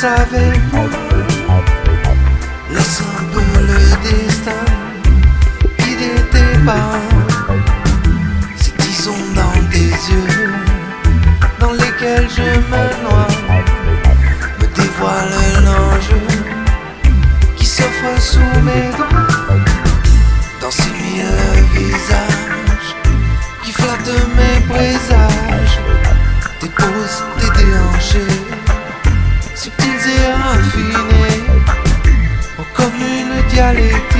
savais. Laisse un peu le destin guider tes pas. Ces tisons dans tes yeux, dans lesquels je me noie, me dévoile l'enjeu qui s'offre sous mes doigts. Dans ces mille visages qui flattent mes présages, tes poses, tes déhanchés subtiles et raffinées, oh, comme une dialectique.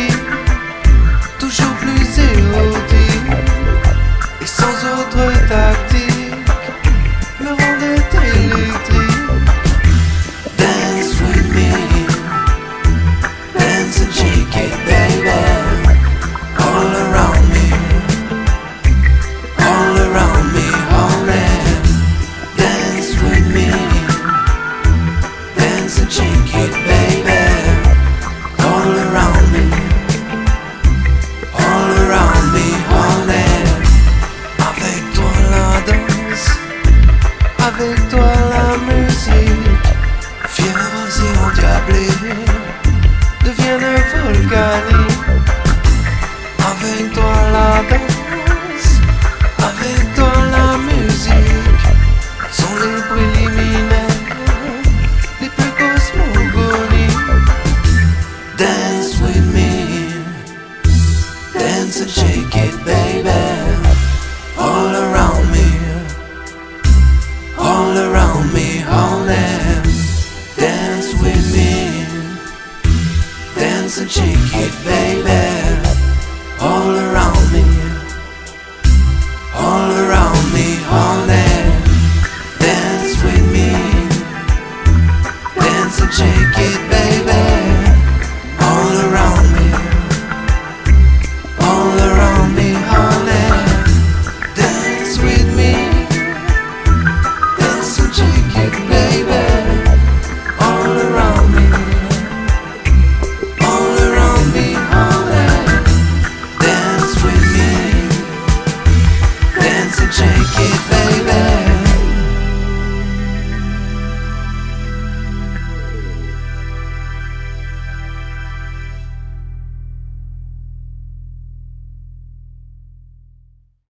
avec. it's and shake it, baby, all around me, all around me, all day. Dance with me, dance and shake it, baby.